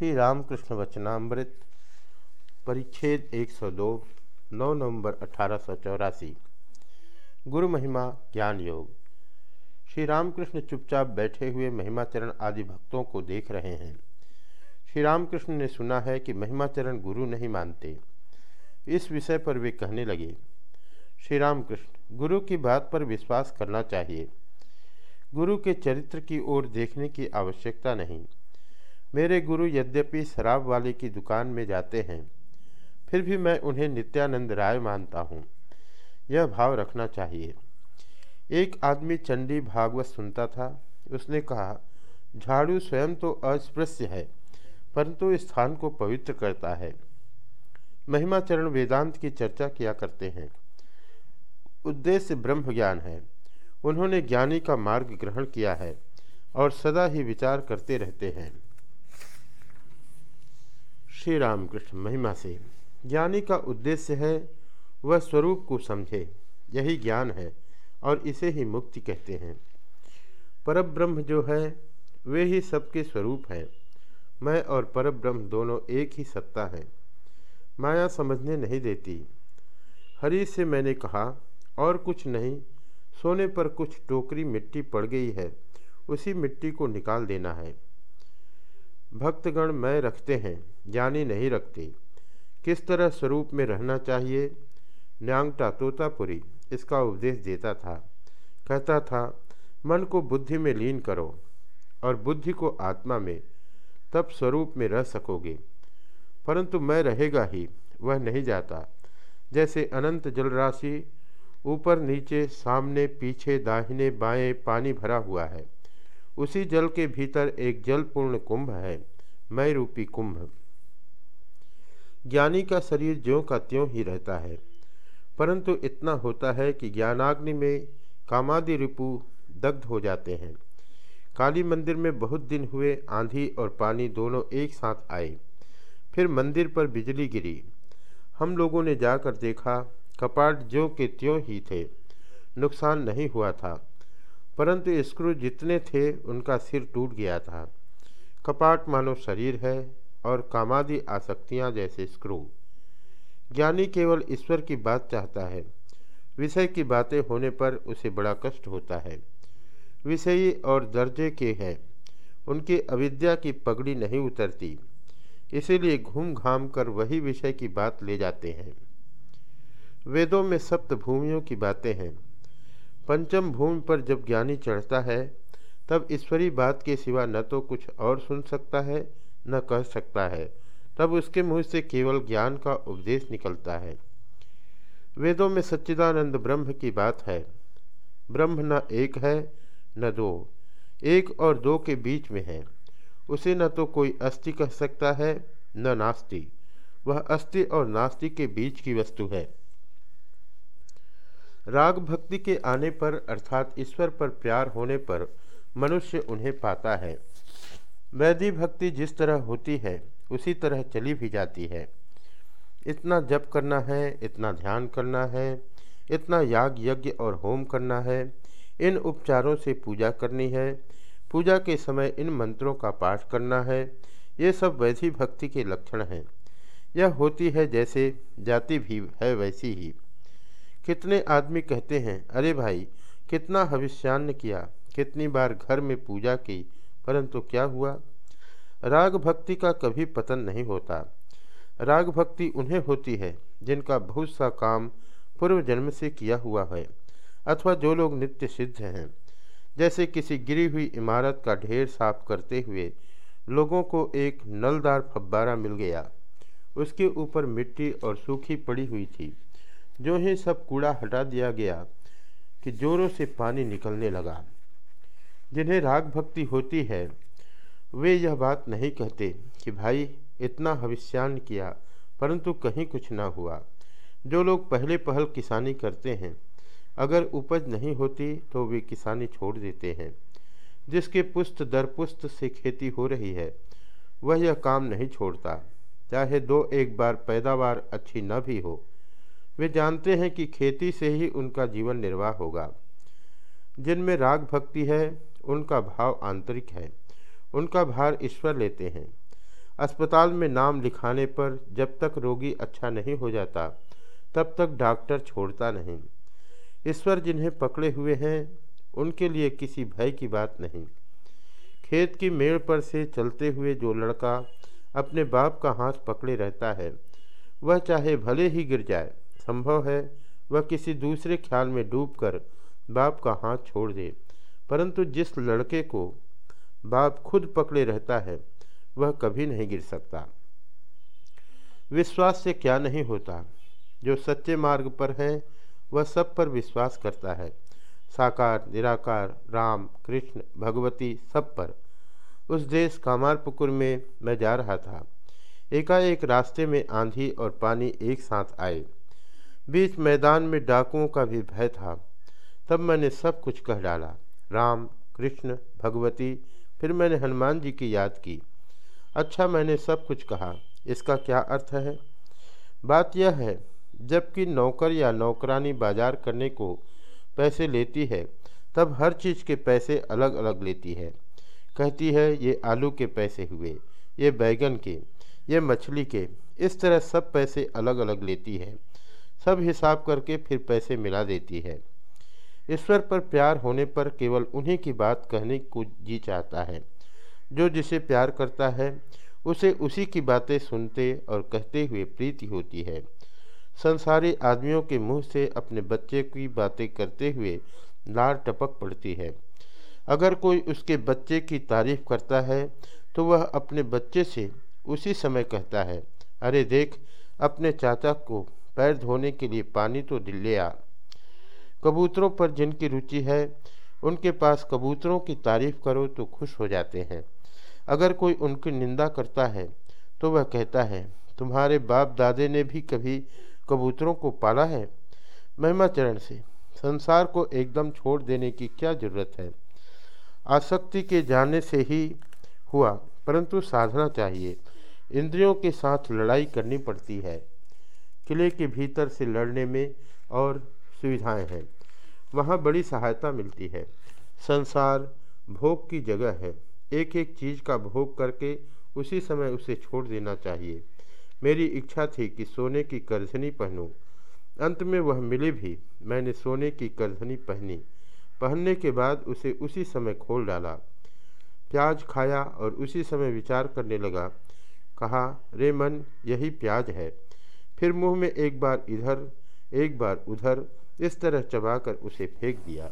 श्री रामकृष्ण वचनामृत, परिच्छेद 102 9 नवंबर अठारह सौ चौरासी। गुरु महिमा, ज्ञान योग। श्री रामकृष्ण चुपचाप बैठे हुए महिमाचरण आदि भक्तों को देख रहे हैं। श्री रामकृष्ण ने सुना है कि महिमाचरण गुरु नहीं मानते। इस विषय पर वे कहने लगे, श्री रामकृष्ण, गुरु की बात पर विश्वास करना चाहिए। गुरु के चरित्र की ओर देखने की आवश्यकता नहीं। मेरे गुरु यद्यपि शराब वाले की दुकान में जाते हैं, फिर भी मैं उन्हें नित्यानंद राय मानता हूँ। यह भाव रखना चाहिए। एक आदमी चंडी भागवत सुनता था। उसने कहा, झाड़ू स्वयं तो अस्पृश्य है, परंतु स्थान को पवित्र करता है। महिमाचरण वेदांत की चर्चा किया करते हैं। उद्देश्य ब्रह्म ज्ञान है। उन्होंने ज्ञानी का मार्ग ग्रहण किया है और सदा ही विचार करते रहते हैं। श्री रामकृष्ण महिमा से। ज्ञानी का उद्देश्य है, वह स्वरूप को समझे, यही ज्ञान है, और इसे ही मुक्ति कहते हैं। परब्रह्म जो है, वे ही सबके स्वरूप हैं। मैं और परब्रह्म दोनों एक ही सत्ता है। माया समझने नहीं देती। हरी से मैंने कहा, और कुछ नहीं, सोने पर कुछ टोकरी मिट्टी पड़ गई है, उसी मिट्टी को निकाल देना है। भक्तगण मैं रखते हैं, ज्ञानी नहीं रखते। किस तरह स्वरूप में रहना चाहिए? न्यांगटा तोतापुरी इसका उपदेश देता था। कहता था, मन को बुद्धि में लीन करो और बुद्धि को आत्मा में, तब स्वरूप में रह सकोगे। परंतु मैं रहेगा ही, वह नहीं जाता। जैसे अनंत जलराशि, ऊपर नीचे, सामने पीछे दाहिने बाएँ पानी भरा हुआ है। उसी जल के भीतर एक जलपूर्ण कुंभ है मय रूपी कुंभ। ज्ञानी का शरीर ज्यों का त्यों ही रहता है, परंतु इतना होता है कि ज्ञानाग्नि में कामादि रिपु दग्ध हो जाते हैं। काली मंदिर में बहुत दिन हुए आंधी और पानी दोनों एक साथ आए, फिर मंदिर पर बिजली गिरी। हम लोगों ने जाकर देखा, कपाट ज्यों के त्यों ही थे, नुकसान नहीं हुआ था। परंतु स्क्रू जितने थे, उनका सिर टूट गया था। कपाट मानो शरीर है और कामादि आसक्तियाँ जैसे स्क्रू। ज्ञानी केवल ईश्वर की बात चाहता है। विषय की बातें होने पर उसे बड़ा कष्ट होता है। विषयी और दर्जे के हैं। उनकी अविद्या की पगड़ी नहीं उतरती। इसीलिए घूम घाम कर वही विषय की बात ले जाते हैं। वेदों में सप्त भूमियों की बातें हैं। पंचम भूमि पर जब ज्ञानी चढ़ता है, तब ईश्वरी बात के सिवा न तो कुछ और सुन सकता है, न कह सकता है। तब उसके मुँह से केवल ज्ञान का उपदेश निकलता है। वेदों में सच्चिदानंद ब्रह्म की बात है। ब्रह्म न एक है, न दो। एक और दो के बीच में है। उसे न तो कोई अस्थि कह सकता है, न नास्ति। वह अस्थि और नास्ति के बीच की वस्तु है। राग भक्ति के आने पर, अर्थात ईश्वर पर प्यार होने पर मनुष्य उन्हें पाता है। वैधि भक्ति जिस तरह होती है, उसी तरह चली भी जाती है। इतना जप करना है, इतना ध्यान करना है, इतना याग यज्ञ और होम करना है, इन उपचारों से पूजा करनी है। पूजा के समय इन मंत्रों का पाठ करना है, ये सब वैसी भक्ति के लक्षण हैं। यह होती है जैसे, जाति भी है वैसी ही। कितने आदमी कहते हैं, अरे भाई, कितना भविष्यान्न किया, कितनी बार घर में पूजा की, परंतु क्या हुआ? राग भक्ति का कभी पतन नहीं होता। राग भक्ति उन्हें होती है, जिनका बहुत सा काम पूर्व जन्म से किया हुआ है, अथवा जो लोग नित्य सिद्ध हैं। जैसे किसी गिरी हुई इमारत का ढेर साफ़ करते हुए लोगों को एक नलदार फब्बारा मिल गया। उसके ऊपर मिट्टी और सूखी पड़ी हुई थी। जो ही सब कूड़ा हटा दिया गया कि जोरों से पानी निकलने लगा। जिन्हें राग भक्ति होती है, वे यह बात नहीं कहते कि भाई इतना भविष्यान किया, परंतु कहीं कुछ ना हुआ। जो लोग पहले पहल किसानी करते हैं, अगर उपज नहीं होती तो वे किसानी छोड़ देते हैं। जिसके पुस्त दर पुस्त से खेती हो रही है, वह यह काम नहीं छोड़ता। चाहे दो एक बार पैदावार अच्छी न भी हो वे जानते हैं कि खेती से ही उनका जीवन निर्वाह होगा। जिनमें राग भक्ति है, उनका भाव आंतरिक है। उनका भार ईश्वर लेते हैं। अस्पताल में नाम लिखाने पर जब तक रोगी अच्छा नहीं हो जाता, तब तक डॉक्टर छोड़ता नहीं। ईश्वर जिन्हें पकड़े हुए हैं, उनके लिए किसी भय की बात नहीं। खेत की मेड़ पर से चलते हुए जो लड़का अपने बाप का हाथ पकड़े रहता है, वह चाहे भले ही गिर जाए संभव है वह किसी दूसरे ख्याल में डूबकर बाप का हाथ छोड़ दे। परंतु जिस लड़के को बाप खुद पकड़े रहता है, वह कभी नहीं गिर सकता। विश्वास से क्या नहीं होता। जो सच्चे मार्ग पर है, वह सब पर विश्वास करता है। साकार, निराकार, राम, कृष्ण, भगवती सब पर। उस देश कामारपुकुर में मैं जा रहा था। एकाएक रास्ते में आंधी और पानी एक साथ आए। बीच मैदान में डाकुओं का भी भय था। तब मैंने सब कुछ कह डाला। राम, कृष्ण, भगवती, फिर मैंने हनुमान जी की याद की। अच्छा मैंने सब कुछ कहा। इसका क्या अर्थ है? बात यह है, जबकि नौकर या नौकरानी बाज़ार करने को पैसे लेती है, तब हर चीज़ के पैसे अलग अलग लेती है। कहती है, ये आलू के पैसे हुए, ये बैगन के, ये मछली के, इस तरह सब पैसे अलग अलग लेती है। सब हिसाब करके फिर पैसे मिला देती है। ईश्वर पर प्यार होने पर केवल उन्हीं की बात कहने को जी चाहता है। जो जिसे प्यार करता है, उसे उसी की बातें सुनते और कहते हुए प्रीति होती है। संसारी आदमियों के मुँह से अपने बच्चे की बातें करते हुए लार टपक पड़ती है। अगर कोई उसके बच्चे की तारीफ़ करता है तो वह अपने बच्चे से उसी समय कहता है, अरे देख, अपने चाचा को पैर धोने के लिए पानी तो ले आ। कबूतरों पर जिनकी रुचि है, उनके पास कबूतरों की तारीफ़ करो तो खुश हो जाते हैं। अगर कोई उनकी निंदा करता है तो वह कहता है, तुम्हारे बाप दादे ने भी कभी कबूतरों को पाला है? महिमाचरण से, संसार को एकदम छोड़ देने की क्या ज़रूरत है? आसक्ति के जाने से ही हुआ, परंतु साधना चाहिए। इंद्रियों के साथ लड़ाई करनी पड़ती है। किले के भीतर से लड़ने में और सुविधाएँ हैं। वहाँ बड़ी सहायता मिलती है। संसार, भोग की जगह है। एक एक चीज़ का भोग करके उसी समय उसे छोड़ देना चाहिए। मेरी इच्छा थी कि सोने की करधनी पहनूं। अंत में वह मिली भी। मैंने सोने की करधनी पहनी। पहनने के बाद उसे उसी समय खोल डाला। प्याज खाया और उसी समय विचार करने लगा। कहा, रे मन, यही प्याज है। फिर मुँह में एक बार इधर, एक बार उधर, इस तरह चबाकर उसे फेंक दिया।